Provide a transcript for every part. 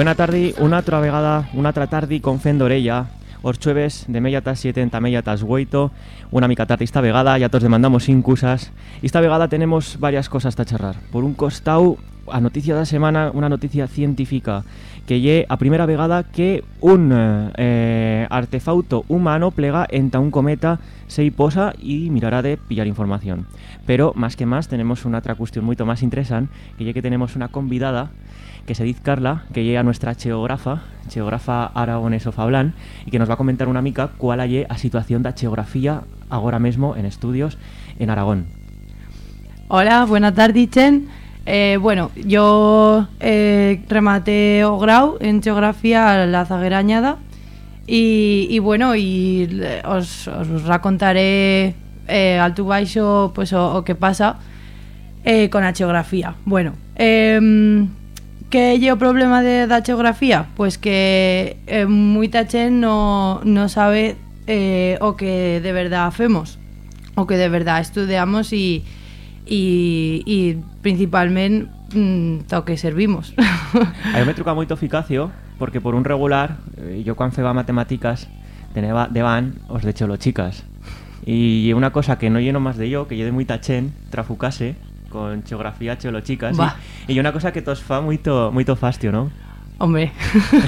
Buena tarde, una otra vegada, una otra tarde con Fendorella. Os chueves de mellatas 70 mellatas 8, una mica tarde esta vegada, ya todos demandamos incusas. Esta vegada tenemos varias cosas a charrar. Por un costado, a noticia da semana, una noticia científica que lle a primera vegada que un eh, artefacto humano plega enta un cometa se posa y mirará de pillar información. Pero, más que más, tenemos una otra cuestión mucho más interesante, que ya que tenemos una convidada que se dice Carla, que llega nuestra geógrafa, geógrafa aragoneso Fablán, y que nos va a comentar una mica cuál hay a situación de geografía ahora mismo en estudios en Aragón. Hola, buenas tardes, Chen. Eh, bueno, yo eh, rematé o grau en geografía a la zaguera añada y, bueno, y le- os, os racontaré eh, alto baixo pues, o, que pasa eh, con a geografía. Bueno, em, que é o problema de, da geografía? Pues que eh, moita no, no sabe eh, o que de verdad hacemos, o que de verdad estudiamos y, y, y principalmente mm, o que servimos. A mí me truca moito eficacio, porque por un regular, eh, yo cuando feba matemáticas, teneba de van os de cholo chicas. Y una cosa que no lleno más de yo, que yo de muy tachen, trafucase, con geografía cholo chicas. Y, y una cosa que tos fa moito, moito fastio, ¿no? Hombre,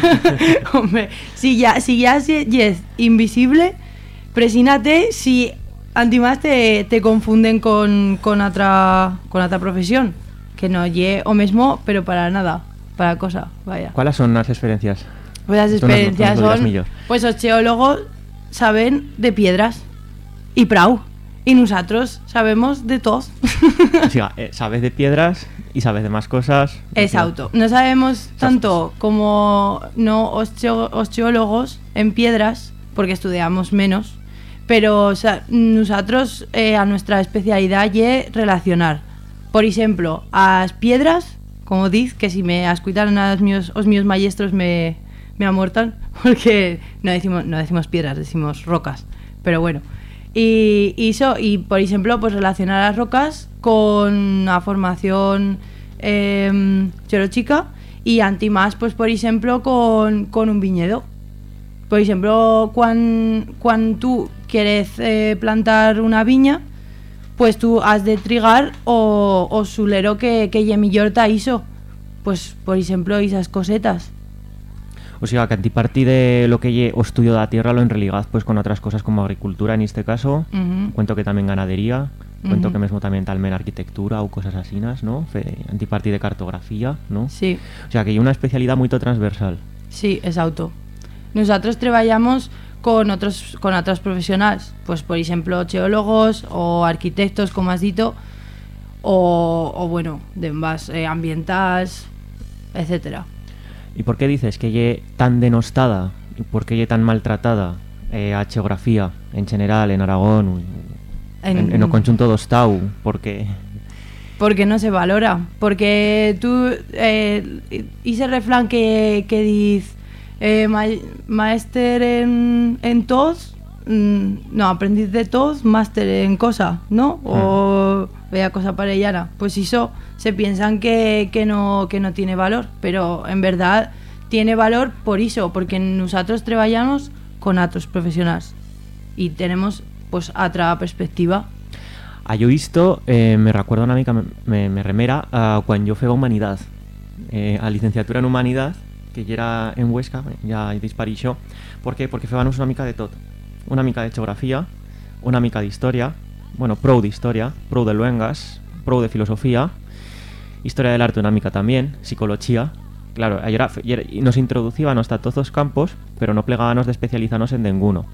hombre, si ya, si ya si- si es invisible, presínate si antimás te, te confunden con, con otra con otra profesión, que no lle o mismo, pero para nada, para cosa, vaya. ¿Cuáles son las experiencias? Pues las experiencias dirás son, pues los geólogos saben de piedras y prau, y nosotros sabemos de todo. O sea, eh, sabes de piedras y sabes de más cosas. Exacto. No sabemos tanto como no os, geo- os geólogos en piedras, porque estudiamos menos, pero o sea, nosotros eh, a nuestra especialidad es relacionar. Por ejemplo, as piedras, como diz, que si me escucharan a los míos, os míos maestros me, me amortan, porque no decimos, no decimos piedras, decimos rocas. Pero bueno. Y, y por ejemplo, pues relacionar las rocas con la formación eh, geológica y antimás, pues por ejemplo, con, con un viñedo. Por ejemplo, cuando tú quieres eh, plantar una viña, pues tú has de trigar o, o sulero que, que iso. Pues, por ejemplo, esas cosetas. O sea, que antiparti de lo que lle o estudio de la tierra lo enreligad pues con otras cosas como agricultura en este caso. Cuento que también ganadería, cuento Ujú. que mismo también talmen arquitectura o cosas asinas, ¿no? Fe, antiparti de cartografía, ¿no? Sí. O sea, que hay una especialidad muy transversal. Sí, exacto. Nosotros trabajamos con otros con otros profesionales, pues por ejemplo geólogos o arquitectos, como has dicho, o, o bueno, de más eh, ambientales, etcétera. ¿Y por qué dices que lle tan denostada y por qué lle tan maltratada eh, a geografía en general en Aragón en, en, en o conjunto do Estado? Porque Porque no se valora. Porque tú, eh, ese refrán que, que dice, eh, ma- maester en, en todos, mm, no, aprendiz de todos, máster en cosa, ¿no? O vea cosa parellana. Pues eso, se piensan que, que, no, que no tiene valor, pero en verdad tiene valor por eso, porque nosotros trabajamos con otros profesionales y tenemos pues otra perspectiva. a yo visto, eh, me recuerda una mica, me, me remera a cuando yo feba humanidad, eh, a licenciatura en humanidad, que ya era en Huesca, ya disparixo. ¿Por qué? Porque febanos una mica de tot. Una mica de geografía, una mica de historia, bueno, prou de historia, prou de luengas, prou de filosofía, historia del arte una mica también, psicología. Claro, era- y nos introducíamos a todos los campos, pero no plegábamos de especializarnos en ninguno.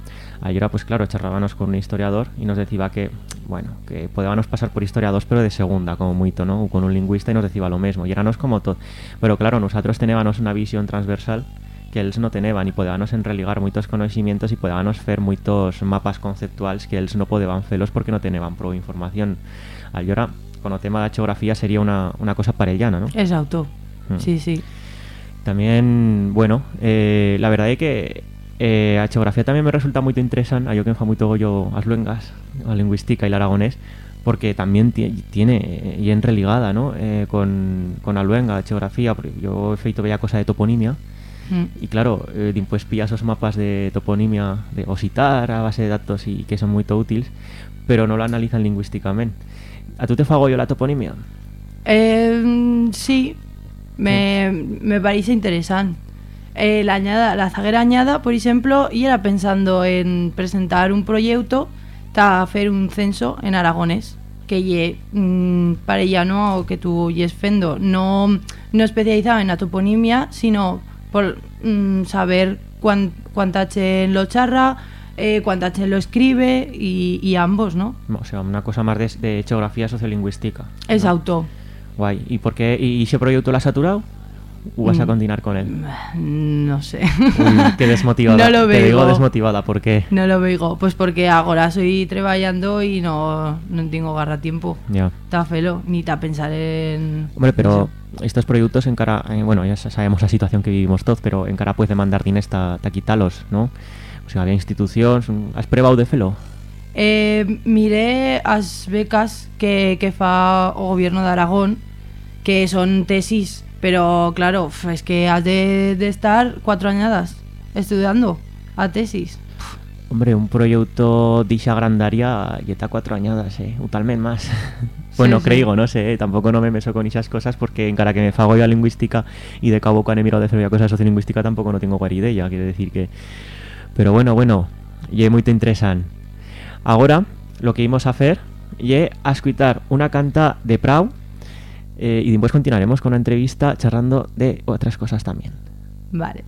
Ahí era, pues claro, charlábamos con un historiador y nos decía que, bueno, que podíamos pasar por historiadores, pero de segunda, como muito, ¿no? O con un lingüista y nos decía lo mismo. Y éramos como todo. Pero claro, nosotros teníamos una visión transversal que ellos no tenían y podíamos enreligar muchos conocimientos y podíamos hacer muchos mapas conceptuales que ellos no podían hacerlos porque no tenían pro información. Al ahora, con el tema de la geografía sería una, una cosa parellana, ¿no? Exacto. Mm. Sí, sí. También, bueno, eh, la verdad es que eh, a geografía también me resulta muy interesante, a yo que me fa muy yo as luengas, a lingüística y el aragonés, porque también ti- tiene y en religada, ¿no? Eh, con, con Aluenga, geografía, porque yo he feito bella cosa de toponimia, Mm. y claro, eh, pillas esos mapas de toponimia de ositar a base de datos y que son muy útiles, pero no lo analizan lingüísticamente. ¿A tú te fago yo la toponimia? Eh, sí, me, me parece interesante. Eh, la, añada, la zaguera añada, por ejemplo, y era pensando en presentar un proyecto para hacer un censo en aragonés que ye mm, parellano o que tú yes fendo no, no especializado en la toponimia sino por mm, saber cuán, cuánta H lo charra eh, cuánta H lo escribe y, y ambos, ¿no? O sea, una cosa más de, de geografía sociolingüística. Es ¿no? Guay. ¿Y por qué? ¿Y ese proyecto lo has saturado? ¿O vas a Mm. continuar con él? No sé. Uy, qué desmotivada. No lo Te digo veo. desmotivada, ¿por qué? No lo veo, pues porque ahora estoy trabajando y no, no tengo garra tiempo. Ya. Está felo, ni ta pensar en... Hombre, pero estos proyectos en cara, eh, bueno, ya sa- sabemos la situación que vivimos todos, pero en cara puedes demandar diners ta, ta quitalos, ¿no? O sea, había instituciones, has probado de felo? Eh, miré as becas que, que fa o gobierno de Aragón, que son tesis, pero claro, es que has de, de estar cuatro añadas estudiando a tesis. Hombre, un proyecto dixa grandaria y está cuatro añadas, eh, o talmen más. bueno, sí. creo, no sé, eh, tampoco no me meso con esas cosas porque en cara que me fago yo a lingüística y de cabo cuando he mirado de hacer cosas sociolingüística tampoco no tengo guari idea, quiere decir que... Pero bueno, bueno, y muy te interesan. Ahora, lo que íbamos a hacer y a escuchar una canta de Prau eh, y después continuaremos con una entrevista charlando de otras cosas también. Vale.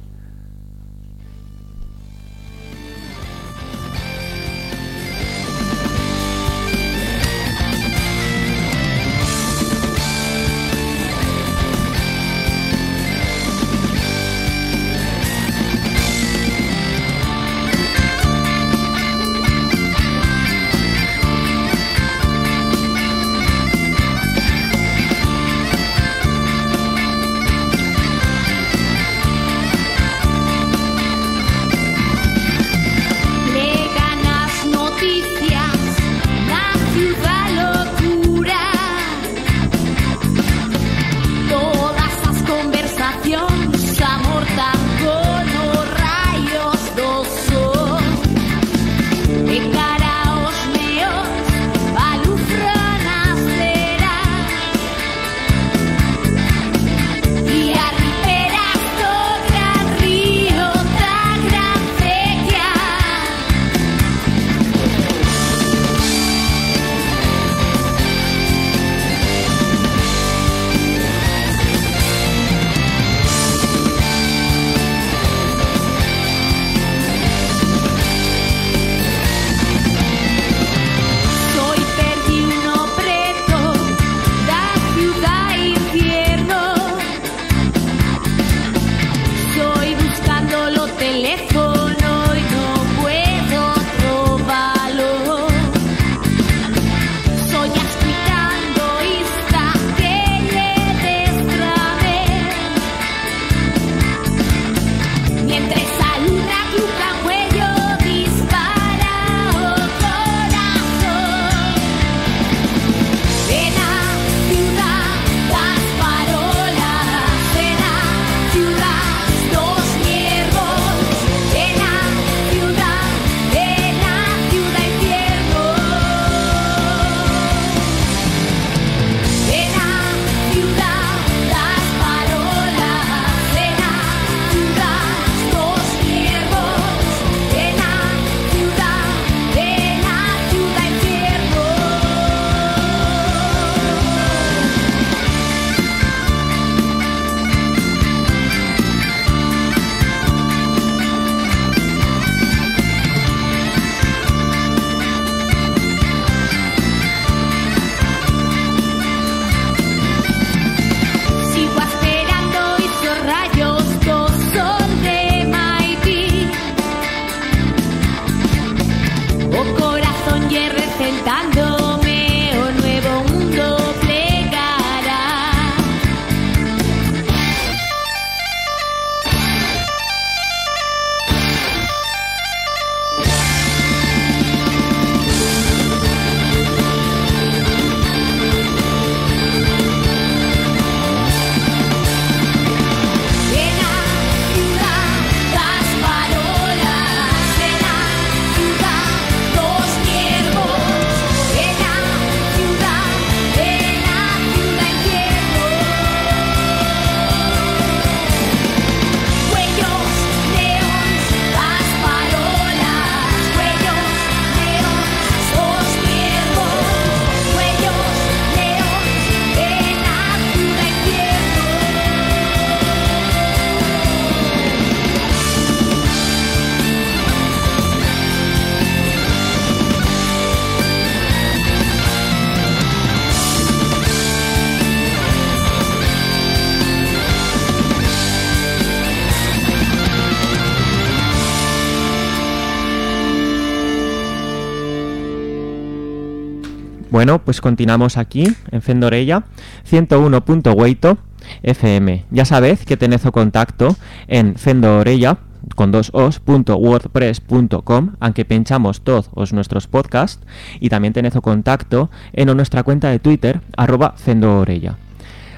Bueno, pues continuamos aquí en Fendorella 101.8 FM. Ya sabéis que tenéis contacto en Fendorella con dos os.wordpress.com, aunque pinchamos todos nuestros podcasts, y también tenéis contacto en nuestra cuenta de Twitter, arroba Fendorella.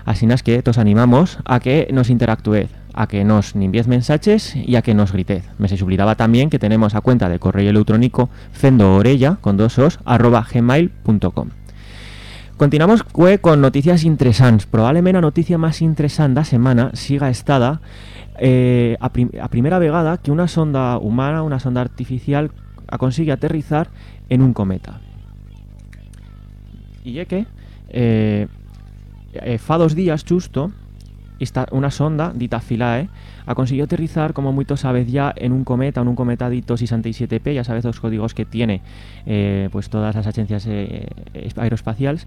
Así es que os animamos a que nos interactuéis, a que nos enviéis mensajes y a que nos gritéis. Me se sublidaba también que tenemos a cuenta de correo electrónico fendoorella con dos os arroba gmail.com. Continuamos con noticias interesantes. Probablemente la noticia más interesante la semana siga estada eh, a, primera vegada que una sonda humana, una sonda artificial, consigue aterrizar en un cometa. Y es que eh, eh, fa dos días justo esta, una sonda dita Philae ha conseguido aterrizar como muchos sabes ya en un cometa, en un cometa dito 67P, ya sabes los códigos que tiene eh, pues todas las agencias eh, aeroespaciales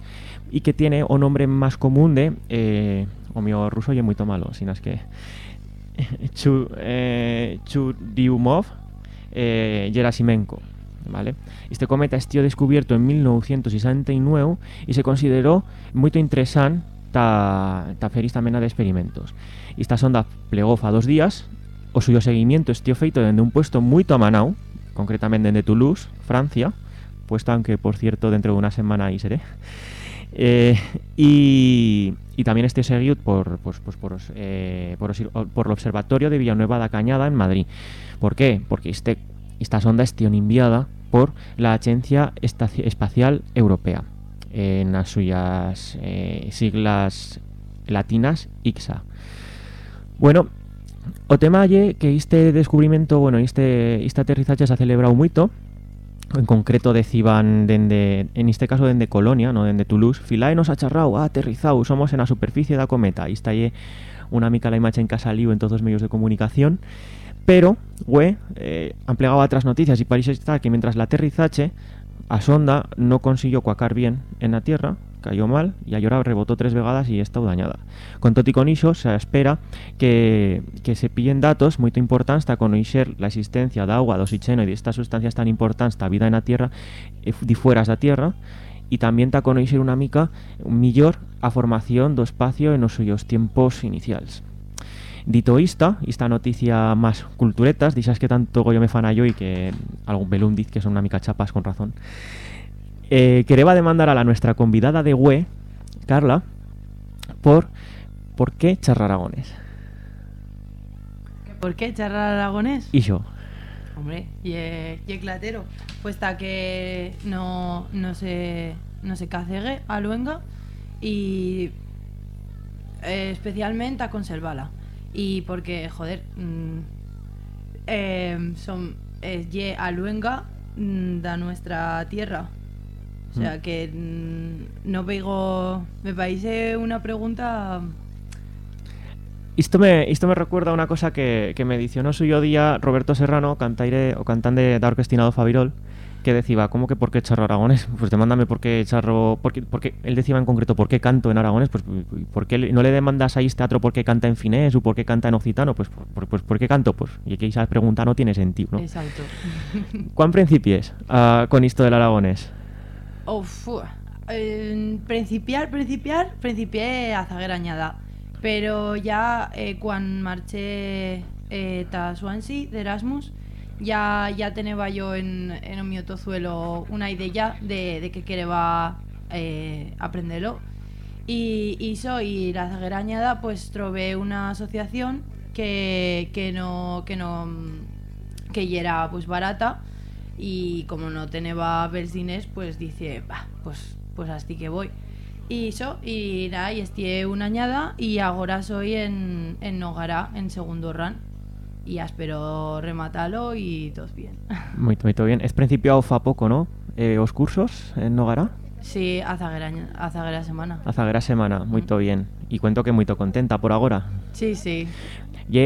y que tiene un nombre más común de eh, o mío ruso y es muy malo, sino es que Chu, eh, Churyumov Gerasimenko ¿vale? Este cometa estuvo descubierto en 1969 y se consideró muy interesante ta, ta feris tamén de experimentos. Esta sonda plegou fa dos días, o suyo seguimiento estiu feito dende un puesto moito a Manau, concretamente dende Toulouse, Francia, puesto aunque, por cierto, dentro de una semana aí seré. Eh, y, y, también esté seguido por, pues, pues por, eh, por, por, el Observatorio de Villanueva da Cañada en Madrid. ¿Por qué? Porque este, esta sonda estiu enviada por la Agencia Espacial Europea en las suyas eh, siglas latinas IXA. Bueno, o tema es que este descubrimiento, bueno, este, este aterrizaje se ha celebrado mucho, en concreto decían dende, en este caso desde Colonia, no desde Toulouse, Filae nos ha charrado, ha aterrizado, somos en la superficie de la cometa, y está ahí una mica la imagen que ha salido en todos los medios de comunicación, pero, we, eh, han plegado otras noticias y parece estar que mientras la aterrizaje a sonda no consiguió cuacar bien en la Tierra, cayó mal y ahora rebotó tres vegadas y está dañada. Con tot con se espera que, se pillen datos muy importantes para conocer la existencia de agua, de oxígeno y de estas sustancias tan importantes la vida en la Tierra eh, de fuera de la Tierra y también para conocer una mica mejor a formación do espacio en los suyos tiempos iniciales. Dito esta, esta noticia más culturetas, dices que tanto yo me fana yo y que algún dice que son una mica chapas con razón. Eh, quería demandar a la nuestra convidada de UE, Carla, por ¿por qué charrar aragones? ¿Por qué charrar aragones? Y yo. Hombre, y, y clatero. Pues está que no, no se no se cacegue a luenga y eh, especialmente a conservarla y porque, joder, mmm, eh, son es ye aluenga mm, da nuestra tierra. O sea mm. que mm, no veo, me parece una pregunta esto me, esto me recuerda a una cosa que, que me edicionó suyo día Roberto Serrano, cantaire o cantante de orquestinado Fabirol, que decía, ¿cómo que por qué charro aragones? Pues demándame por qué charro, porque, porque él decía en concreto por qué canto en aragones, pues ¿por qué no le demandas a este teatro por qué canta en finés o por qué canta en occitano? Pues por, pues, ¿por qué canto? Pues y que esa pregunta no tiene sentido, ¿no? Exacto. ¿Cuán principies uh, con esto del aragones? Uf, eh, principiar, principiar, principié a zaguerañada. Pero ya eh, cuando marché eh, a Swansea de Erasmus, ya, ya tenía yo en, en mi tozuelo una idea de, de que quería eh, aprenderlo. Y, y soy la zaguerañada, pues trové una asociación que, que no que no que era pues barata. Y como no tenía belsines pues dice pues pues así que voy y eso y y estuve una añada y ahora soy en, en Nogara en segundo run y espero rematarlo y todo bien. Muy, muy bien. Es principio fa poco, ¿no? Eh, ¿Os cursos en Nogara? Sí, a zaguera, semana. A zaguera semana, muy mm. bien. Y cuento que muy contenta por ahora. Sí, sí. Y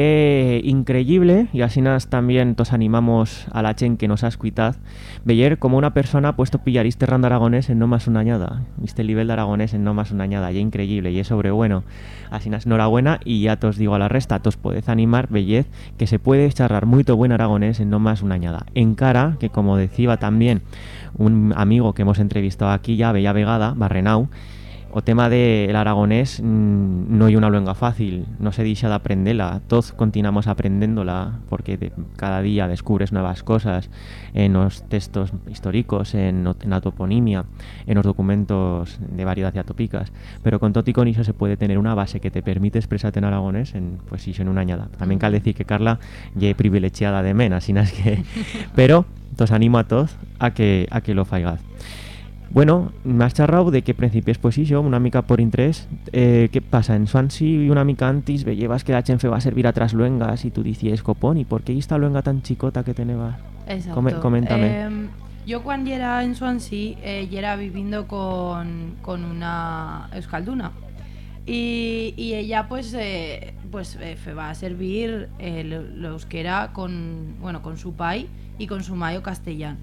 increíble, y así nos también nos animamos a la chen que nos ha escuitado, ver como una persona puesto pillar este rand aragonés en no más una añada, este nivel de aragonés en no más una añada, y increíble, y es sobre bueno. Así nos enhorabuena, y ya os digo a la resta, os podéis animar, bellez, que se puede charrar muy buen aragonés en no más una añada. En cara, que como decía también un amigo que hemos entrevistado aquí ya, Bella Vegada, Barrenau, o tema del aragonés mm, no hay una lengua fácil, no se dice de aprenderla, todos continuamos aprendiéndola porque cada día descubres nuevas cosas en los textos históricos, en, la toponimia, en los documentos de variedad de atópicas, pero con todo y con eso se puede tener una base que te permite expresarte en aragonés en, pues, en una añada. También cal decir que Carla ya privilegiada de menos, que... pero os animo a todos a que, a que lo faigas. Bueno, me has charrado de que principies pues yo, una mica por interés. Eh, ¿Qué pasa? En Swansea y una mica antes llevas que la chenfe va a servir a tras luengas y tú dices, copón, ¿y por qué esta luenga tan chicota que teneva? Exacto. coméntame. Em, yo cuando era en Swansea, eh, era viviendo con, con una euskalduna. Y, y ella pues eh, pues eh, va a servir el, lo euskera con, bueno, con su pai y con su mayo castellano.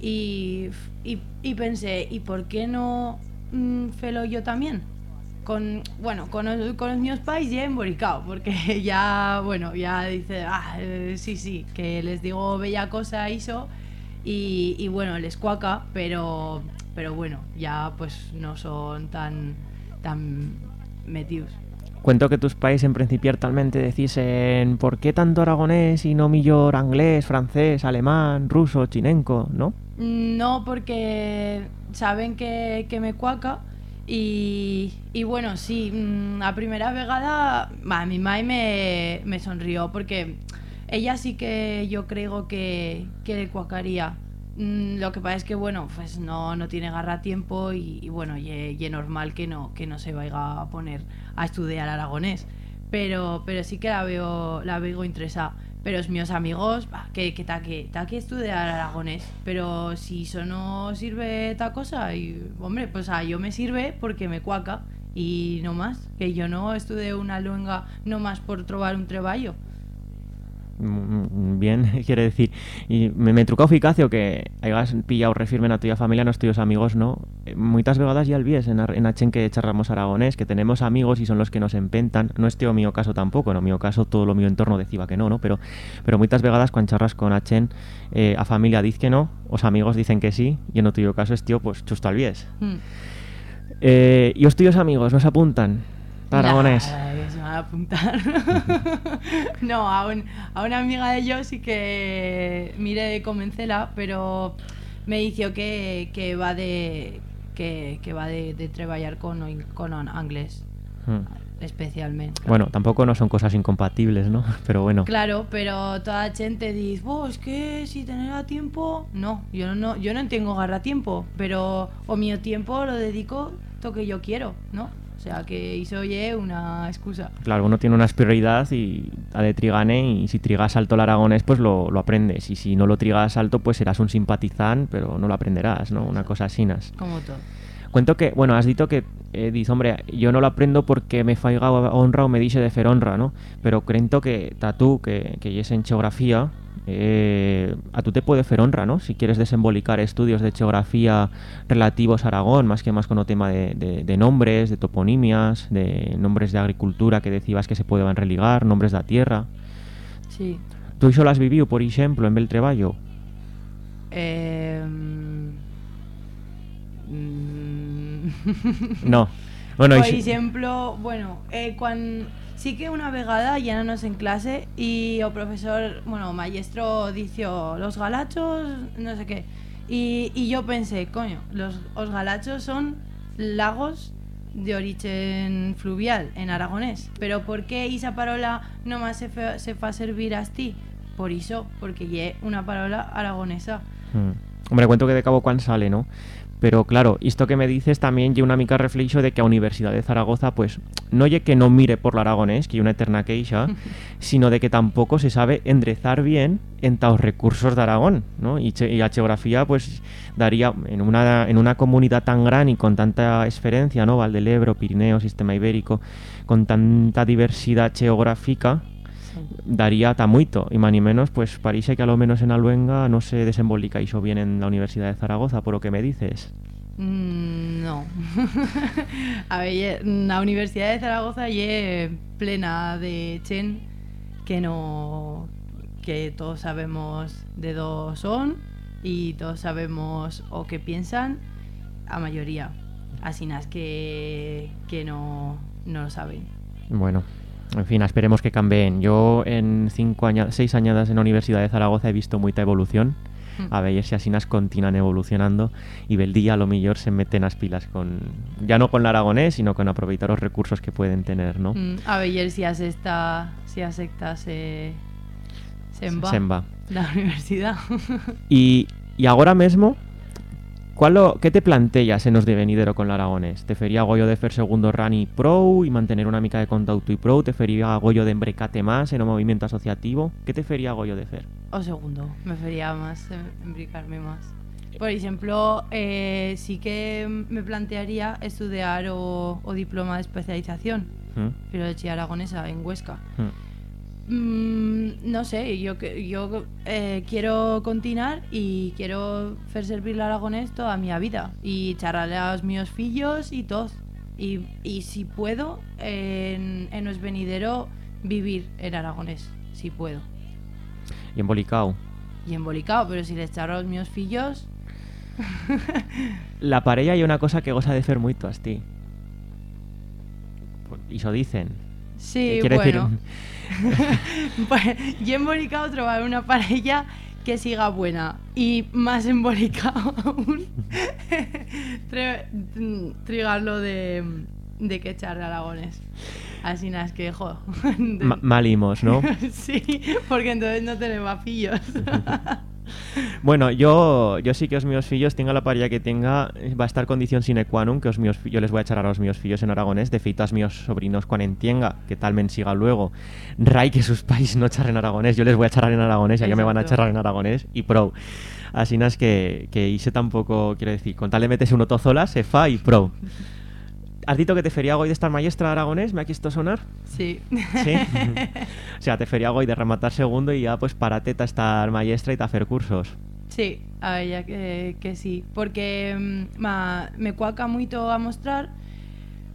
Y, y, pensé, ¿y por qué no mm, felo yo también? Con, bueno, con, con los míos pais ya emboricado, porque ya, bueno, ya dice, ah, eh, sí, sí, que les digo bella cosa eso y, y bueno, les cuaca, pero, pero bueno, ya pues no son tan, tan metidos. Cuento que tus países en principio talmente ¿por qué tanto aragonés y no millor inglés, francés, alemán, ruso, chinenco, no? No, porque saben que, me cuaca y, bueno, sí, mm, a primera vegada a mi mai me, me sonrió porque ella sí que yo creo que, que le cuacaría. Mm, lo que pasa es que, bueno, pues no, no tiene garra tiempo y, bueno, y, es normal que no, que no se vaya a poner a estudiar aragonés. Pero, pero sí que la veo, la veo interesada pero míos amigos, que, que que, ta que estudiar aragonés, pero si eso no sirve ta cosa, y hombre, pues a yo me sirve porque me cuaca y no más, que yo no estudié una luenga no más por trobar un treballo. Mm, bien, quiere decir. Y me, me truca eficacio que hayas pillado refirmen a tuya familia, a tuyos amigos, ¿no? Eh, muchas vegadas ya el vies en, en Achen que charramos aragonés, que tenemos amigos y son los que nos empentan. No es tío mío caso tampoco, no mío caso todo lo mío entorno decía que no, ¿no? Pero, pero muchas vegadas cuando charras con Achen, eh, a familia dice que no, os amigos dicen que sí, y en no tuyo caso es tío, pues chusto al vies. Hmm. Eh, y os tuyos amigos nos apuntan Aragonés. A apuntar. no, a, a, una amiga de ellos sí que mire de convencerla, pero me dijo que, que va de que, que va de, de trabajar con, con inglés. Hmm. Especialmente. Bueno, tampoco no son cosas incompatibles, ¿no? Pero bueno. Claro, pero toda gente dice, vos, es que si tener a tiempo... No, yo no, yo no tengo garra tiempo, pero o mi tiempo lo dedico lo que yo quiero, ¿no? O sea, que hizo oye una excusa. Claro, uno tiene una prioridad y ha de trigane y si trigas alto el aragonés pues lo, lo, aprendes y si no lo trigas alto pues serás un simpatizán pero no lo aprenderás, ¿no? Una cosa así. Como todo. Cuento que, bueno, has dicho que, eh, dices, hombre, yo no lo aprendo porque me faiga honra o me dice de fer honra, ¿no? Pero creo que tú, que, que es en geografía, eh, a tú te puede hacer honra, ¿no? Si quieres desembolicar estudios de geografía relativos a Aragón, más que más con el tema de, nombres, de toponimias, de nombres de agricultura que decías que se pueden religar, nombres de la tierra. Sí. ¿Tú eso lo has vivido, por ejemplo, en Beltreballo? Eh... no. Bueno, por ejemplo, bueno, eh, cuando Sí que una vegada nos en clase y el profesor, bueno, maestro dijo los galachos, no sé qué. Y, yo pensé, coño, los, galachos son lagos de origen fluvial en aragonés. Pero ¿por qué esa parola no más se fa, se fa servir a ti? Por eso, porque es una parola aragonesa. Hmm. Hombre, cuento que de cabo cuán sale, ¿no? Pero claro, esto que me dices también lleva una mica reflexión de que a Universidad de Zaragoza, pues, no lle que no mire por el aragonés, que hay una eterna queixa, sino de que tampoco se sabe enderezar bien en los recursos de Aragón, ¿no? Y, la geografía, pues, daría, en una, en una comunidad tan grande y con tanta experiencia, ¿no? Ebro, Pirineo, Sistema Ibérico, con tanta diversidad geográfica, daría tamuito, y más ni menos, pues parece que a lo menos en Albuenga no se desembolica o bien en la Universidad de Zaragoza, por lo que me dices. Mm, no. a ver, la Universidad de Zaragoza es plena de chen que no que todos sabemos de dónde son y todos sabemos o qué piensan, a mayoría. Así que, que no, no lo saben. Bueno, en fin, esperemos que cambien. Yo en cinco años, seis añadas en la Universidad de Zaragoza he visto mucha evolución. Mm. A ver si así nas continúan evolucionando y el día a lo mejor se meten las pilas con ya no con el aragonés, sino con aprovechar los recursos que pueden tener, ¿no? Mm, a ver si esta si acepta se se va Se'n va. la universidad. Y, y ahora mismo, ¿cuál lo, ¿qué te planteas en los de venidero con el aragonés? ¿Te fería goyo de fer segundo rani pro y mantener una mica de contacto y pro? ¿Te fería goyo de embrecate más en un movimiento asociativo? ¿Qué te fería goyo de fer? O segundo, me fería más, eh, imbricarme más. Por ejemplo, eh, sí que me plantearía estudiar o, o diploma de especialización, ¿Mm? filología aragonesa en Huesca. ¿Mm? Mm, no sé, yo, que- yo eh, quiero continuar y quiero hacer servir el aragonés toda mi vida y charlarle a los míos fillos y todos. Y, y si puedo, en, en los venidero, vivir en aragonés, si puedo. Y embolicao. Y embolicado, pero si les charlo a los míos fillos, La pareja hay una cosa que goza de fer mucho a ti. Y eso dicen. sí, Quiere bueno. decir, Pues, y embolicado trobar una pareja que siga buena. Y más embolicado aún trigarlo de, de que echar aragones. Así nada es que jo de- malimos, ¿no? sí porque entonces no tenemos pillos Bueno, yo, yo sí que os míos fillos, tenga la pareja que tenga, va a estar condición sine qua non que os míos, yo les voy a echar a los míos fillos en aragonés, de feito a míos sobrinos cuando entienga, que tal men siga luego. Ray que sus pais no charren aragonés, yo les voy a charrar en aragonés, y ellos me van a charrar en aragonés, y pro. Así no es que, que hice tampoco, quiero decir, con tal le metes uno tozola, se fa y pro. ¿Has dicho que te fería hoy de estar maestra aragonés? ¿Me ha quisto sonar? sí Sí. o sea, te fería hoy de rematar segundo y ya pues parate a estar maestra y te hacer cursos. Sí, a ver, ya que, que sí. Porque mm, ma- me cuaca mucho a mostrar,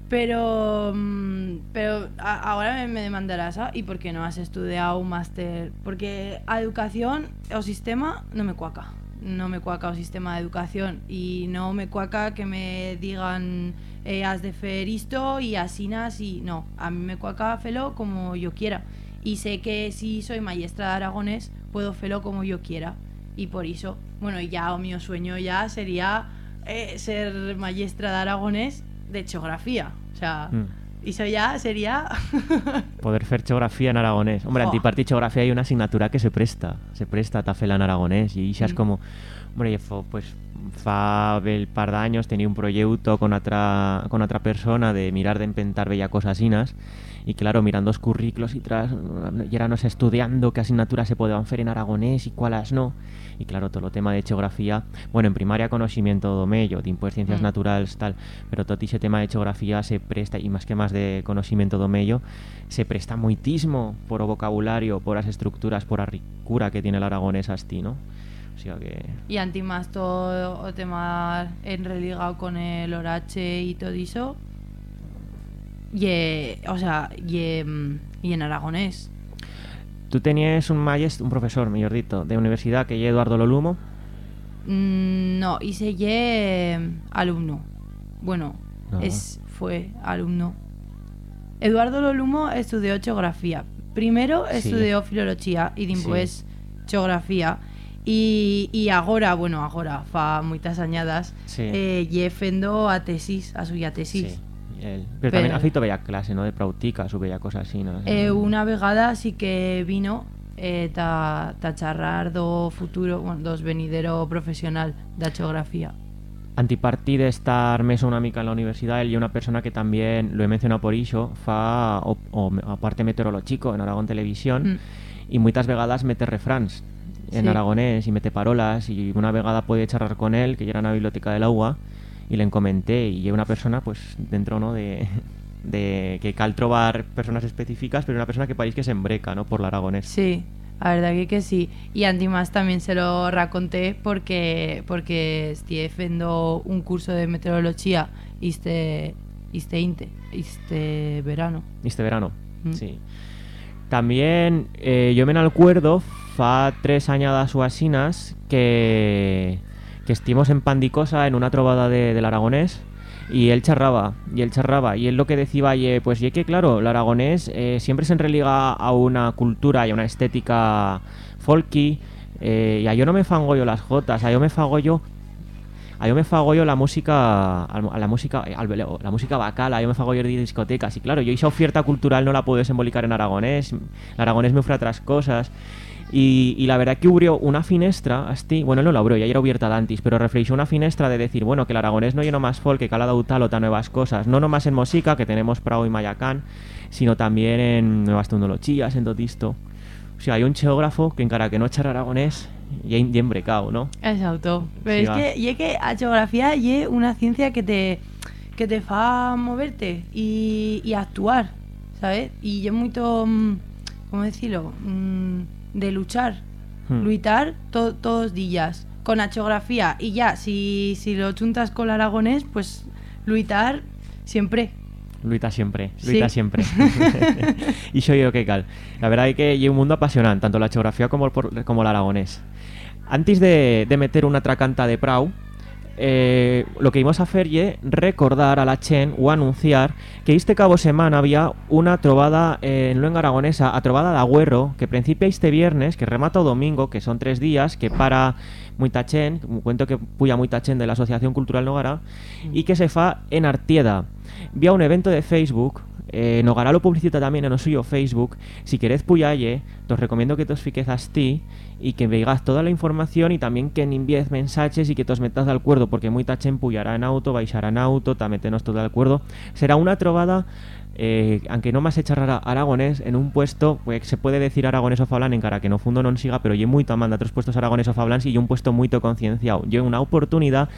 pero mm, pero a- ahora me, me demandarás, ¿ah? ¿y por qué no has estudiado un máster? Porque a educación o sistema no me cuaca. No me cuaca o sistema de educación y no me cuaca que me digan eh, has de hacer esto y así y no, a mí me cuaca felo como yo quiera y sé que si soy maestra de aragonés puedo felo como yo quiera y por eso, bueno, ya o mi sueño ya sería eh, ser maestra de aragonés de geografía, o sea, Mm. eso ya sería Poder hacer geografía en aragonés. Hombre, antiparti geografía hay una asignatura que se presta. Se presta a tafela en aragonés. Y ya es Mm. como... Hombre, pues fa el par de años tenía un proyecto con otra, con otra persona de mirar de inventar bella cosas asinas. Y claro, mirando los currículos y tras, y éramos estudiando qué asignaturas se podían hacer en aragonés y cuáles no. Y claro, todo el tema de geografía, bueno, en primaria conocimiento domello, de pues ciencias Mm. naturales, tal, pero todo ese tema de geografía se presta, y más que más de conocimiento domello, se presta muitísimo por vocabulario, por las estructuras, por la ricura que tiene el aragonés asti, ¿no? O sea que... y anti más todo o tema en religado con el orache y todo eso. Y eh, o sea y, em, y en aragonés. Tú tenías un maestro, un profesor, mejor dicho, de universidad que es Eduardo Lolumo. Mm, no se ye alumno. Bueno Ah. es fue alumno. Eduardo Lolumo estudió geografía. Primero Sí. estudió filología y después geografía y, y ahora, bueno, ahora fa muchas añadas Sí. eh, ye fendo a tesis, a suya tesis. Sí. él. Pero, también Pero- ha feito bella clase, ¿no? De prautica, su bella cosa así, ¿no? Eh, una vegada sí que vino eh, ta, ta charrar do futuro, bueno, dos venidero profesional da geografía. Antiparti de estar meso una mica en la universidad, él y una persona que también, lo he mencionado por iso, fa, o, o aparte meteorológico en Aragón Televisión, Mm. y muchas vegadas mete refráns en Sí. aragonés y mete parolas, y una vegada puede charlar con él, que ya era en la biblioteca del agua, y le comenté, y una persona, pues, dentro, ¿no?, de, de que cal trobar personas específicas, pero una persona que país que se embreca, ¿no? Por l'aragonés. Sí, la verdad que, que sí. Y más también se lo raconté porque, porque estoy haciendo un curso de meteorología este, este, inte, este verano. Este verano, mm. sí. También eh, yo me acuerdo, fa tres añadas o asinas, que, que en Pandicosa en una trovada de, del aragonés y él charraba, y él charraba, y él lo que decía, pues y que claro, el aragonés eh, siempre se religa a una cultura y a una estética folky, eh, y a yo no me fango yo las jotas, a yo me fago yo a yo me fago yo la música a la música la música bacala, a yo me fago yo de discotecas. Y claro, yo esa oferta cultural no la puedo desembolicar en aragonés, el aragonés me ofrece otras cosas. Y, la verdad que abrió una finestra, asti, bueno, no la abrió, ya era abierta antes, pero reflejó una finestra de decir, bueno, que el aragonés no lleno más folk, que cala tal o nuevas cosas, no nomás en música, que tenemos Prado y Mayacán, sino también en nuevas tecnologías, en todo esto. O sea, hay un geógrafo que encara que no echar aragonés y hay embrecado, ¿no? Exacto. Pero es que, y es que la geografía es una ciencia que te que te fa moverte y, y actuar, ¿sabes? Y es muy, mm, ¿cómo decirlo? Mm, de luchar. Hmm. Luitar todos los días. Con la geografía. Y ya, si, si lo juntas con el aragonés, pues luitar siempre. Luita siempre, luita siempre. y soy yo que cal. La verdad es que hay un mundo apasionante, tanto la geografía como, como el aragonés. Antes de, de meter una tracanta de prau, eh, lo que íbamos a hacer es recordar a la Chen o anunciar que este cabo semana había una trovada en luenga aragonesa, a trovada de Agüero, que principia este viernes, que remata domingo, que son tres días, que para muita Chen, un cuento que puya muita Chen de la Asociación Cultural Nogara, y que se fa en Artieda. Vía un evento de Facebook eh, Nogara lo publicita también en el suyo Facebook. Si queréis puyalle, os recomiendo que te os fiques a ti y que veáis toda la información y también que envíes mensajes y que te os metas de acuerdo, porque muy tachen puyará en auto, baixará en auto, también tenos todo de acuerdo. Será una trovada eh, aunque no más echará aragonés en un puesto, pues se puede decir aragonés o fablan en cara que no fundo no siga, pero yo muy manda otros puestos aragonés o fablans y un puesto muy concienciado. Yo una oportunidad,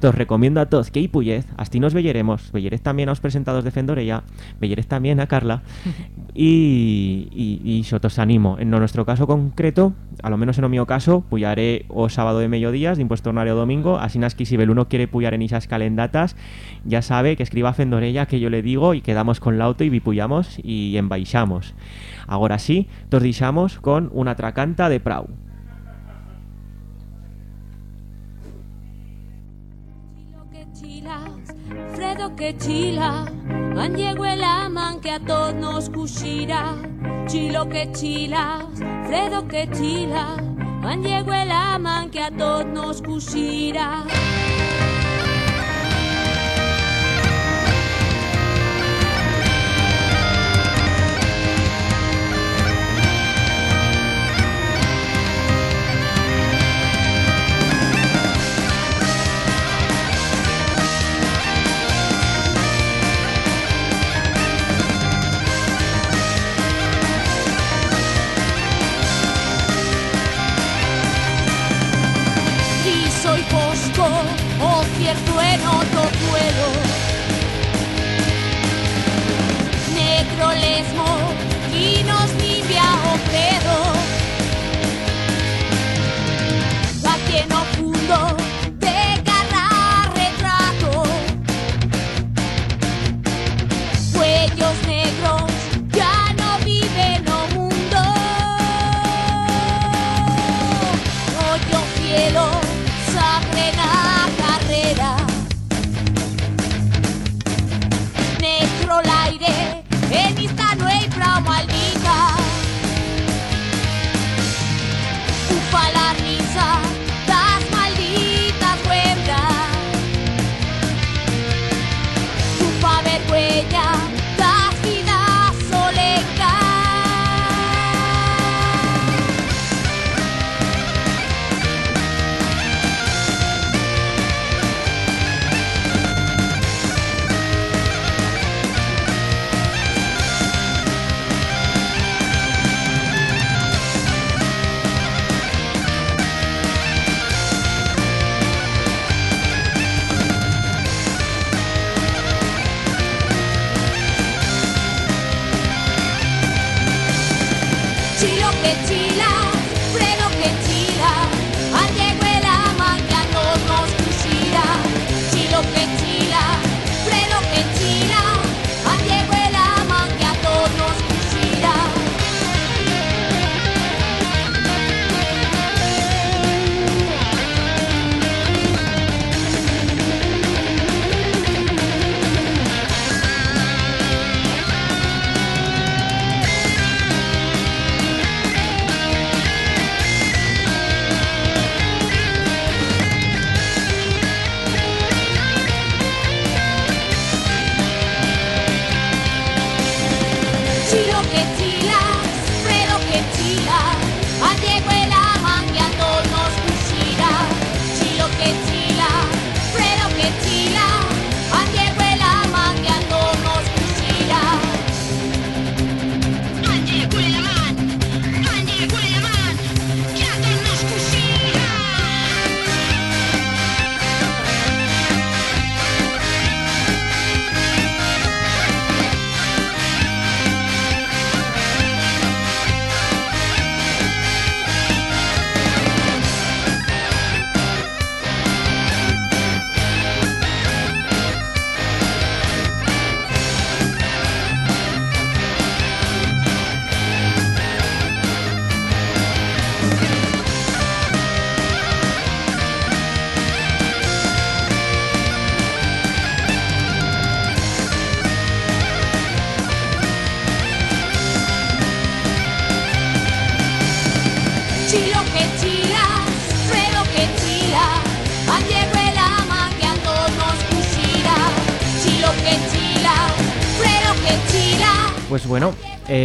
te os recomiendo a todos que y así nos velleremos, vellerez también a los presentados de Fendorella, vellerez también a Carla y, y, y yo os animo. En nuestro caso concreto, a lo menos en mi caso, puyaré o sábado de mediodías, de impuesto horario domingo, así que si uno quiere puyar en esas calendatas, ya sabe que escriba Fendorella que yo le digo y quedamos con auto y vipuyamos y embaixamos. Ahora sí, nos deixamos con una tracanta de prau. Fredo que chila, man llegó el aman que a todos nos cuchira. Chilo que chila, Fredo que chila, man llegó el aman que a todos nos cuchira.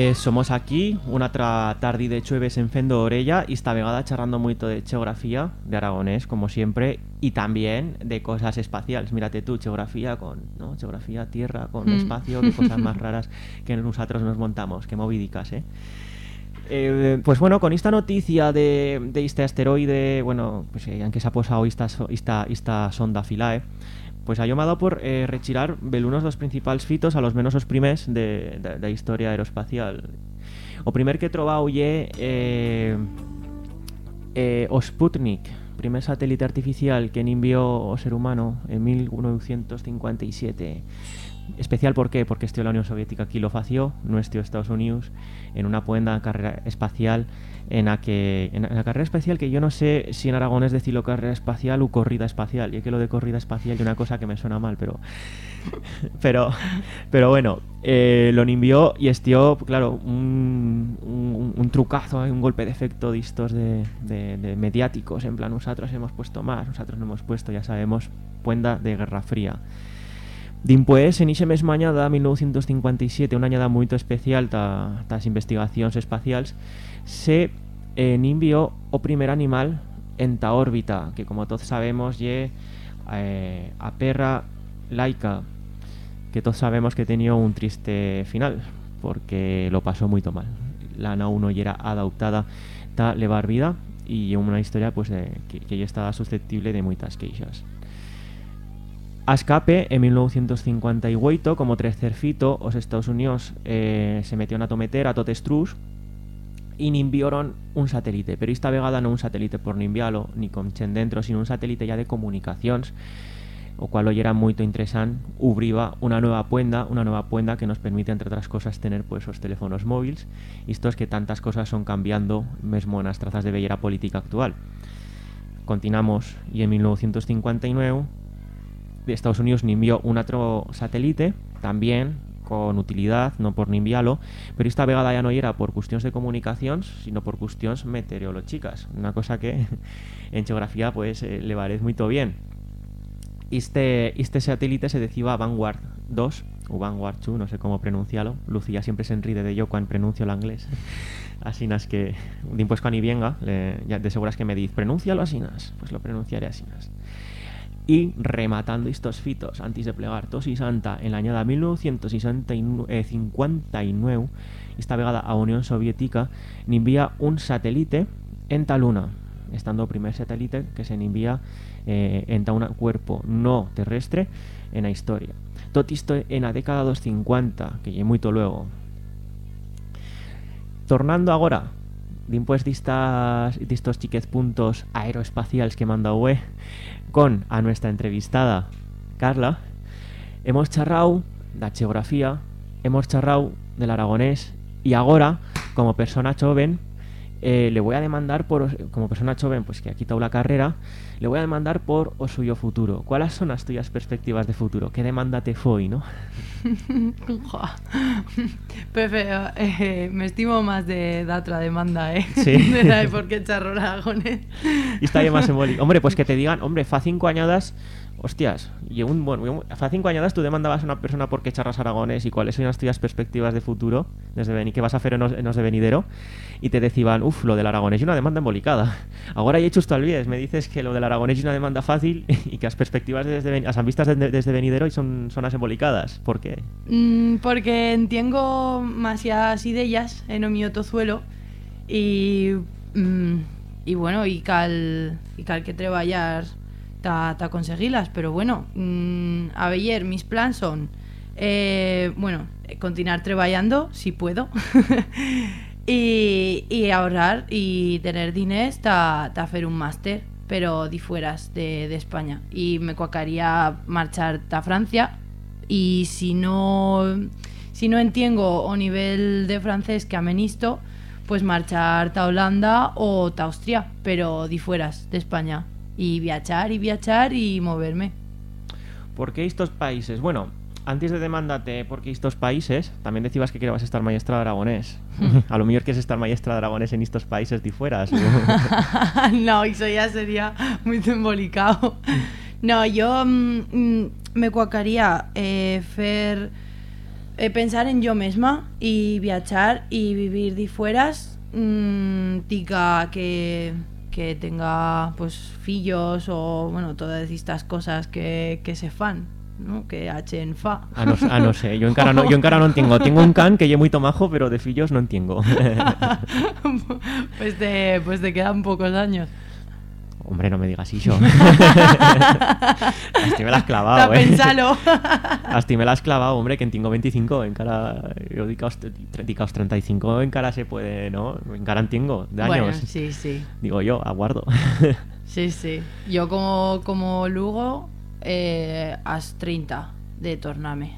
Eh, somos aquí una otra tarde de chueves en Fendo Orella y esta vegada charrando mucho de geografía, de aragonés, como siempre, y también de cosas espaciales. Mírate tú, geografía con, ¿no? Geografía, tierra, con Mm. espacio, qué cosas más raras que nosotros nos montamos, qué movidicas, ¿eh? Eh, pues bueno, con esta noticia de, de este asteroide, bueno, pues eh, en que se ha posado esta, esta, esta sonda Philae, pues ha llamado por eh, retirar velunos los principales fitos a los menos primers de, de, historia aeroespacial. O primer que he trobado ye eh, eh, o primer satélite artificial que envió o ser humano en 1957. Especial ¿por qué? Porque este la Unión Soviética aquí lo fació, no este Estados Unidos, en una puenda carrera espacial en la que en la carrera espacial que yo no sé si en Aragón es decirlo carrera espacial o corrida espacial, y es que lo de corrida espacial es una cosa que me suena mal, pero pero pero bueno, eh, lo envió y estió, claro, un, un, un trucazo, un golpe de efecto de, de- de mediáticos, en plan, nosotros hemos puesto más, nosotros no hemos puesto, ya sabemos, puenda de Guerra Fría. Dimpués, en ese mesmo añada, 1957, una añada muy especial ta, tas investigaciones espaciales, se eh, o primer animal en ta órbita, que como todos sabemos, ye eh, a perra laica, que todos sabemos que tenía un triste final, porque lo pasó muy mal. La ANA 1 ya era adoptada ta levar vida y una historia pues de, que, que ya estaba susceptible de muchas queixas. A escape, en 1958, como tercer fito, os Estados Unidos eh, se metió a tometer a tot estrus y enviaron un satélite, pero esta vegada no un satélite por enviarlo ni con chen dentro, sino un satélite ya de comunicaciones, o cual hoy era muy interesante, ubriva una nueva puenda, una nueva puenda que nos permite, entre otras cosas, tener pues los teléfonos móviles, y esto es que tantas cosas son cambiando mesmo en las trazas de bellera política actual. Continuamos, y en 1959 de Estados Unidos ni envió un otro satélite, también con utilidad, no por enviarlo, pero esta vegada ya no era por cuestiones de comunicación, sino por cuestiones meteorológicas, una cosa que en geografía pues eh, le parece muy bien. Este, este satélite se decía Vanguard 2 o Vanguard 2, no sé cómo pronunciarlo. Lucía siempre se enride de yo cuando pronuncio el inglés. Así nas que, pues cuando venga, le- ya de seguras que me dice, pronúncialo así nas", pues lo pronunciaré así nas. Y rematando estos fitos antes de plegar tos y santa en la añada 1959, esta vegada a Unión Soviética envía un satélite en ta luna, estando el primer satélite que se envía eh, en ta un cuerpo no terrestre en la historia. Todo esto en la década dos 50, que llegué muy luego. Tornando ahora dimpués distas, distos chiquez puntos aeroespaciales que manda UE con a nuestra entrevistada Carla, hemos charrado de geografía, hemos charrado del aragonés y ahora, como persona joven, eh, le voy a demandar por, como persona joven, pues que ha quitado la carrera, le voy a demandar por o futuro. ¿Cuáles son las tuyas perspectivas de futuro? ¿Qué demanda te fue, no? Pepe, eh, me estimo más de da otra demanda, ¿eh? Sí. de la por qué charro Aragones. Y está ahí más embólico. Hombre, pues que te digan, hombre, fa cinco añadas, hostias, y un, bueno, fa cinco añadas tú demandabas a una persona por qué charras aragones y cuáles son las tuyas perspectivas de futuro, desde qué vas a hacer en os, en os de venidero, y te decían, uff, lo del aragonés y una demanda embolicada. Ahora he hecho esto al vies, me dices que lo del aragonés y una demanda fácil y que las perspectivas desde, las vistas desde, desde venidero y son, son las embolicadas. ¿Por qué? Mm, porque entiendo demasiadas ideas en mío tozuelo y, mm, y bueno, y cal, y cal que treballar ta, conseguilas, pero bueno, mm, a ver, mis plans son, eh, bueno, continuar trabajando, si puedo, y, ahorrar y tener dinero para hacer un máster, pero de fueras de, de España. Y me cuacaría marchar a Francia y si no si no entiendo o nivel de francés que amenisto, pues marchar a Holanda o a Austria, pero de fueras de España. Y viajar y viajar y moverme. ¿Por qué estos países? Bueno, antes de demandarte por qué estos países, también decías que querías estar maestra de aragonés. a lo mejor quieres estar maestra de aragonés en estos países de fueras. no, eso ya sería muy embolicado. No, yo mm, mm, me cuacaría eh, fer- eh, pensar en yo misma y viajar y vivir de fueras. mm, tica que, que tenga pues fillos o bueno, todas estas cosas que, que se fan, ¿no? Que hachen fa. Ah, no, ah, no sé, yo encara no, yo encara no entiendo. Tengo un can que lle muy tomajo, pero de fillos no entiendo. pues te, pues te quedan pocos años. Hombre, no me digas eso. Hasti me la has clavado, eh. pensalo. Hasti me la has clavado, hombre, que en tengo 25, en cara... Yo dicaos, dicaos 35, en cara se puede, ¿no? En cara entiendo, de años. Bueno, sí, sí. Digo yo, aguardo. Sí, sí. Yo como, como Lugo, eh, as 30 de torname.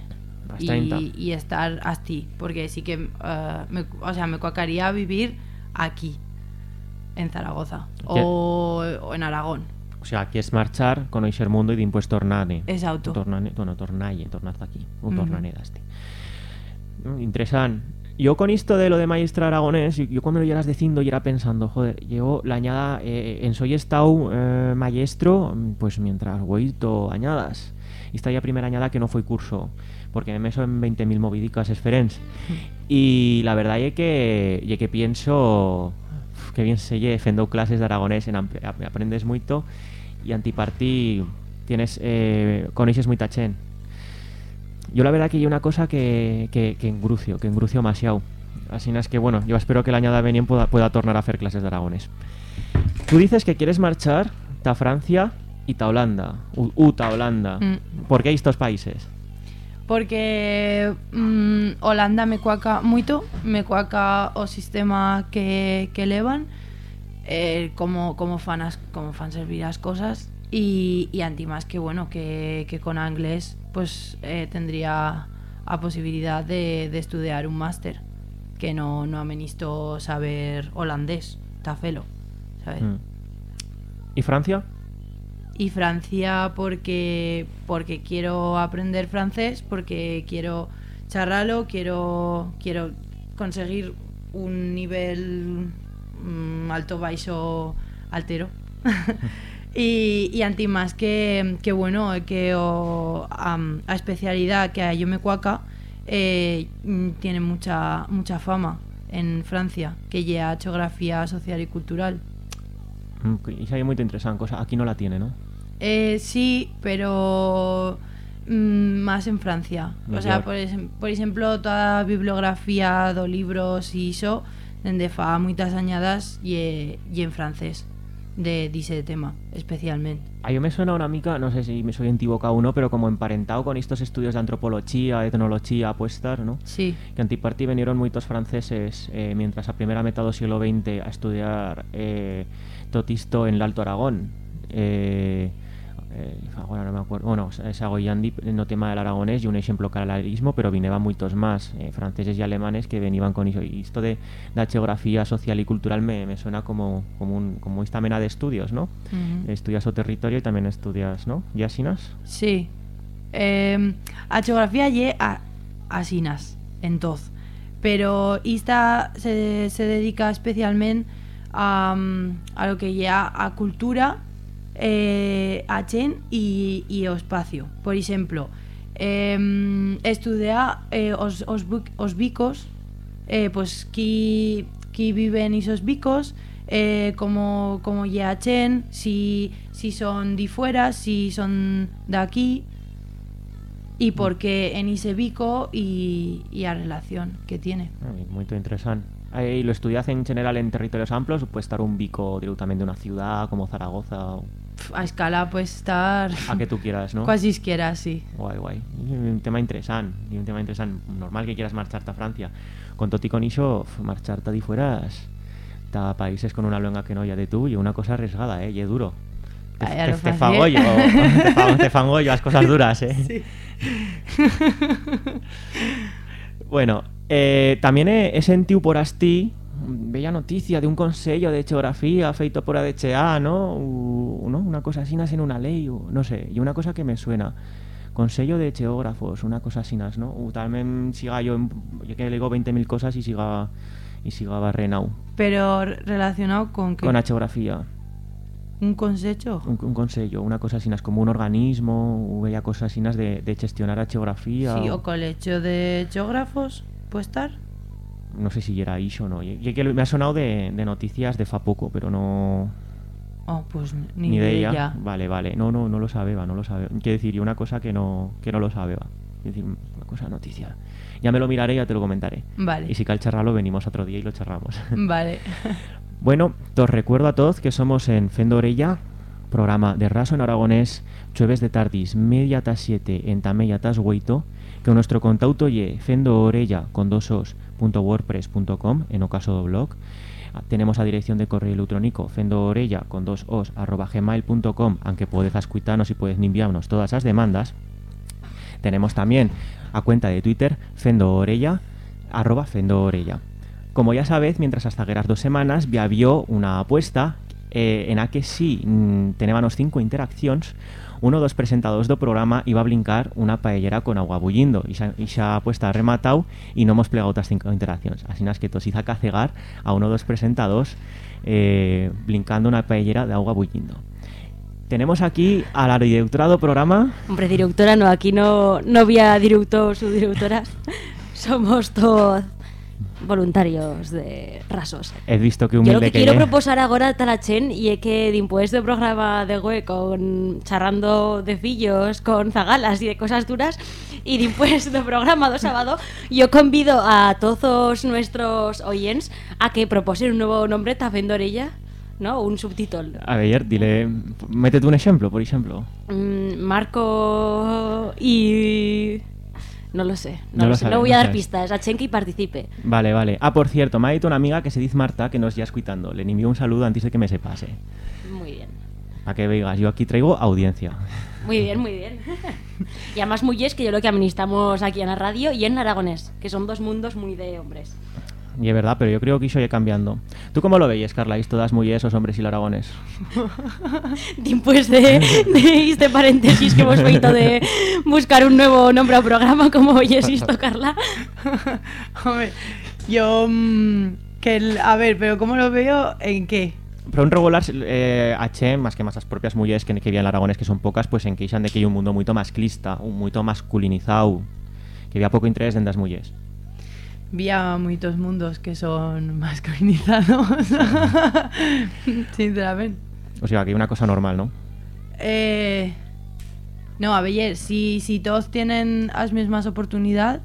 As 30. Y, y estar así, porque sí que, eh, me, o sea, me cuacaría vivir aquí, en Zaragoza, o, o en Aragón. O sea, quieres marchar, conocer mundo y después tornane. Exacto. Tornane, bueno, tornalle, tornaz aquí. Tornane d'asti. Mm, Interesante. Yo con esto de lo de maestra aragonés, yo, cuando lo llegas diciendo y era pensando, joder, yo la añada eh, en soy estado eh, maestro, mm, pues mientras voy to añadas. Y esta ya primera añada que no fue curso, porque me meso en 20.000 movidicas esferens. Y la verdad es que, ye que pienso que bien se lle fendo clases de aragonés en aprendes mucho y antipartí tienes eh, conoces muy tachén. Yo la verdad que hay una cosa que, que, que engrucio, que engrucio demasiado. Así es que bueno, yo espero que la añada venien pueda, pueda tornar a hacer clases de aragonés. Tú dices que quieres marchar ta Francia y ta Holanda. U, u ta Holanda. Mm. ¿Por qué estos países? Porque mm, Holanda me cuaca mucho, me cuaca o sistema que, que elevan, eh, como, como, fan as- como fan servir las cosas y, y anti más que bueno, que, que con inglés pues eh, tendría la posibilidad de, de estudiar un máster, que no, no amenisto saber holandés, tafelo, ¿sabes? Mm. ¿Y Francia? Y Francia porque porque quiero aprender francés, porque quiero charrarlo, quiero quiero conseguir un nivel mm, alto baixo altero. y, y más que, que bueno, que am, a especialidad que yo me cuaca eh, mm, tiene mucha mucha fama en Francia, que lleva geografía social y cultural. Mm, Y hay muy interesante cosa. Aquí no la tiene, ¿no? Eh, sí, pero mm, más en Francia. O sea, por, por ejemplo, toda a bibliografía de libros y iso, dende fa moitas añadas y, e- y en francés. de ese tema, especialmente. A yo me suena una mica, no sé si me soy equivocado o no, pero como emparentado con estos estudios de antropología, etnología, apuestas, ¿no? Sí, Que antiparti vinieron muchos franceses eh, mientras a primera mitad del siglo XX a estudiar eh, totisto en el Alto Aragón. Eh, eh, ahora no me acuerdo, bueno, Sagoyandi no tema del aragonés y un ejemplo paralelismo, pero vinieron muchos más, eh, franceses y alemanes que venían con eso. Y esto de la geografía social y cultural me, me suena como, como, un, como esta mena de estudios, ¿no? Estudias o territorio y también estudias, ¿no? ¿Y asinas? sí. Eh, a geografía lle a asinas, entonces. Pero esta se, se dedica especialmente a, a lo que ya a cultura, eh, a chen y, y espacio. Por ejemplo, eh, estudia eh, os, os, os bicos, eh, pues qui, qui viven esos bicos, eh, como, como ya chen, si, si son de fuera, si son de aquí, y por qué en ese bico y, y la relación que tiene. Muy interesante. ¿Y lo estudias en general en territorios amplios puede estar un bico directamente de una ciudad como Zaragoza o A escala puede estar a que tú quieras, ¿no? cualquiera, sí. Guay, guay. Y Un tema interesante, un tema interesante. Normal que quieras marcharte a Francia. Con Toti con iso, marcharte de fueras a países con una lengua que no ya de tú y una cosa arriesgada, ¿eh? Y es duro. Te, ya te, te yo, te fago, te fango yo las cosas duras, ¿eh? Bueno, eh, también he, he sentido por asti bella noticia de un consejo de geografía feito por ADHA, ¿no? U- ¿no? Una cosa así en una ley, o no sé, y una cosa que me suena. Consejo de geógrafos, una cosa así, ¿no? U también siga yo, yo que le digo 20.000 cosas y siga y siga barrenau Pero re- relacionado con que con la geografía. un consejo. Un, un consejo, una cosa así, como un organismo, u bella cosas así de, de gestionar la geografía. Sí, o- o colegio de geógrafos, puede estar. No sé si era iso o no. Y, y que me ha sonado de, de noticias de fa poco, pero no Oh, pues ni, ni, de de ella. ella. Vale, vale. No, no, no lo sabeba, no lo sabe. Quiero decir, y una cosa que no que no lo sabeba. Quiero decir, una cosa noticia. Ya me lo miraré y ya te lo comentaré. Vale. Y si cal charrarlo, venimos otro día y lo charramos. Vale. bueno, os recuerdo a todos que somos en Fendo Orella, programa de raso en aragonés, jueves de tardis, media tas 7 en tamella tas que nuestro contauto ye fendoorella con dos os, punto wordpress.com, en o caso do blog. Ah, Tenemos a dirección de correo electrónico fendoorella con dos os arroba gmail.com, aunque podéis escucharnos y podéis enviarnos todas las demandas. Tenemos también a cuenta de Twitter fendoorella arroba fendoorella. Como ya sabéis, mientras hasta las dos semanas ya vio una apuesta eh, en la que sí mm, teníamos cinco interacciones uno dos presentadores do programa iba a brincar una paellera con agua bullindo esa apuesta ha rematado y no hemos plegado otras cinco interacciones. Así es que tos hizo cacegar a uno dos presentadores eh, brincando una paellera de agua bullindo. Tenemos aquí a la directora do programa. Hombre, directora no, aquí no, no había director o directoras. Somos todos voluntarios de rasos. he visto que Yo lo humilde que que quiero ye. proposar ahora a la chen y es que después de programa de hue con charrando de fillos, con zagalas y de cosas duras, y después de programa de sábado, yo convido a todos nuestros oyentes a que proposen un nuevo nombre Tafendo Orella, ¿no? Un subtítulo. a ver, dile métete un ejemplo por ejemplo Mm, Marco y... No lo sé, no, No lo lo sé. sabes, no voy no a dar sabes. pistas, a Chen que participe. Vale, vale. Ah, por cierto, me ha dicho una amiga que se dice Marta que nos ya escuchando. Le envío un saludo antes de que me se pase. Muy bien. Para que veas, yo aquí traigo audiencia. Muy bien, muy bien. y además muy es que yo lo que administramos aquí en la radio y en Aragonés, que son dos mundos muy de hombres. Y es verdad, pero yo creo que eso ya cambiando. ¿Tú cómo lo veis, Carla? Esto das muy esos hombres y los aragones. Después de, de este paréntesis que hemos feito de buscar un nuevo nombre al programa, como oyes visto, Carla. Hombre, yo... mm, que el- a ver, pero ¿cómo lo veo? ¿En qué? Pero un regular, eh, H, más que más las propias mujeres que, que había en aragones, que son pocas, pues en queixan de que hay un mundo mucho más clista, un mucho masculinizado, que había poco interés en las mujeres. Vía muchos mundos que son masculinizados. Sinceramente. O sea, que hay una cosa normal, ¿no? Eh, no, a ver, si, si todos tienen las mismas oportunidades,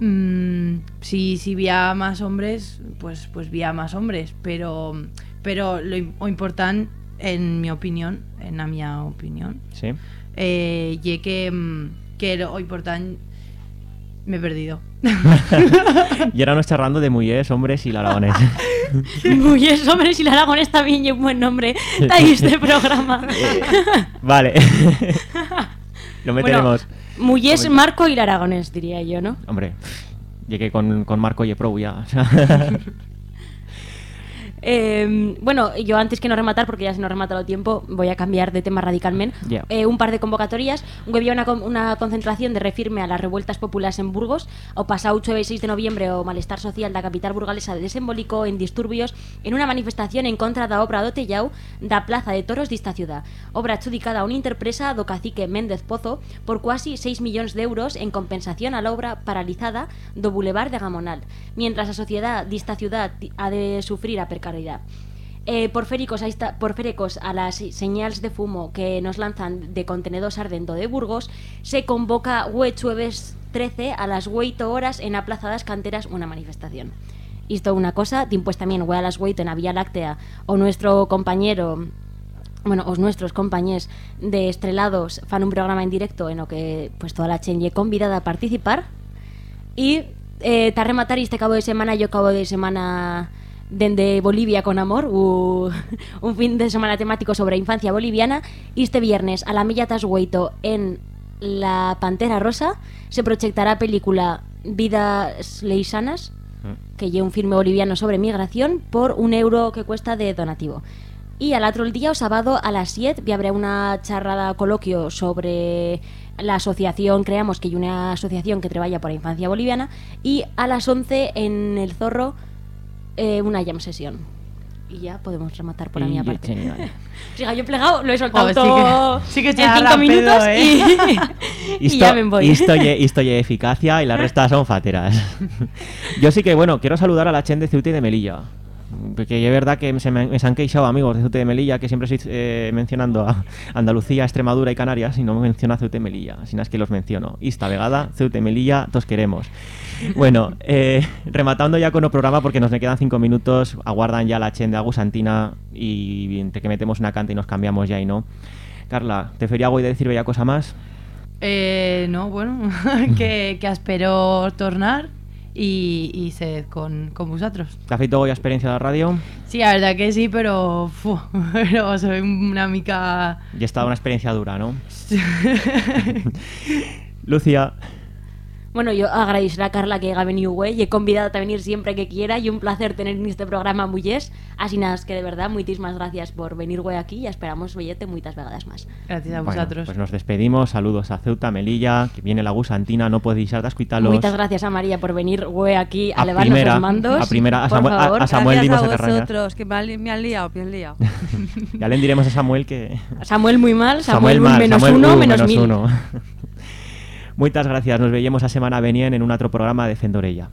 mm, si, si vía más hombres, pues, pues vía más hombres. Pero, Pero lo im- o important, en mi opinión, en la mia opinión, Sí. eh, ye que, mm, que lo important me he perdido. y ahora nos charlando de mujeres, hombres y Aragonés. Mujeres, hombres y la Aragonés también y un buen nombre de este programa. vale. Lo meteremos. Bueno, Mujeres, Marco y la Aragonés, diría yo, ¿no? Hombre, llegué con, con Marco y Pro ya. Eh, bueno, yo antes que no rematar, porque ya se nos remata el tiempo, voy a cambiar de tema radicalmente. Eh, un par de convocatorias. Había una, una concentración de refirme a las revueltas populares en Burgos. O pasado 8 e 6 de noviembre o malestar social da capital burgalesa desembolicou en disturbios en una manifestación en contra da obra do Tellau da Plaza de Toros desta ciudad. Obra adjudicada a unha interpresa do cacique Méndez Pozo por cuasi 6 millóns de euros en compensación a la obra paralizada do Boulevard de Gamonal, mientras a sociedad desta ciudad ha de sufrir a precariedad. Eh, porféricos, a porféricos a las señales de fumo que nos lanzan de contenedores ardendo de Burgos, se convoca jueves 13 a las 8 horas en la Plaza das Canteras una manifestación. Esto una cosa, pues también hue a las 8 en la Vía Láctea o nuestro compañero bueno, os nuestros compañeros de Estrelados fan un programa en directo en lo que pues toda la chen lle convidada a participar y eh, ta rematar este cabo de semana yo cabo de semana dende Bolivia con amor u- un fin de semana temático sobre infancia boliviana y este viernes a la milla tasgueito en la Pantera Rosa se proyectará película Vidas Leisanas que lleva un filme boliviano sobre migración por un euro que cuesta de donativo. Y al otro día, o sábado, a las 7, vi habrá una charrada coloquio sobre la asociación, creamos que hay una asociación que trabaja por la infancia boliviana, y a las 11 en El Zorro, eh, una jam sesión. Y ya podemos rematar por la mía parte. Siga, yo he plegado, lo he soltado sí que- sí que en charra 5 pedo, minutos eh. y, y ya me voy. Lle eficacia y la resta son fateras. Yo sí que, bueno, quiero saludar a la Chen de Ceuta y de Melilla. Porque es verdad que se me, me se han queixado amigos de Ceuta y de Melilla que siempre estoy eh, mencionando a Andalucía, Extremadura y Canarias y no menciono a Ceuta y Melilla. Así es que los menciono. Esta vegada, Ceuta y Melilla, todos queremos. Bueno, eh, rematando ya con el programa porque nos quedan cinco minutos, aguardan ya la Chen de Agusantina y entre que metemos una canta y nos cambiamos ya y no. Carla, ¿te fería algo de decir bella cosa más? Eh, no, bueno, que, que espero tornar y, y sed con, con vosotros. ¿Te ha feito ya experiencia de la radio? Sí, la verdad que sí, pero, fu, pero soy una mica... Y ha estado una experiencia dura, ¿no? Lucía, Bueno, yo agradecer a Carla que haya venido, güey, y he convidado a venir siempre que quiera y un placer tener en este programa Mullés. Así nada, es que de verdad, muchísimas gracias por venir, güey, aquí y esperamos verte muchas vegadas más. Gracias a bueno, vosotros. pues nos despedimos. Saludos a Ceuta, Melilla, que viene la gusantina, no podéis ir a escucharlos. Muchas gracias a María por venir, güey, aquí a, A levarnos primera, los mandos. a primera, a por Samuel- a- favor. a Samuel Gracias dimos a vosotros, que me, han- me han liado, me han liado. Ya le diremos a Samuel que... Samuel muy mal, Samuel, mal, menos Samuel, uno, uh, menos, mil. uno. Muchas gracias. Nos veíamos a semana venien en un otro programa de Fendorella.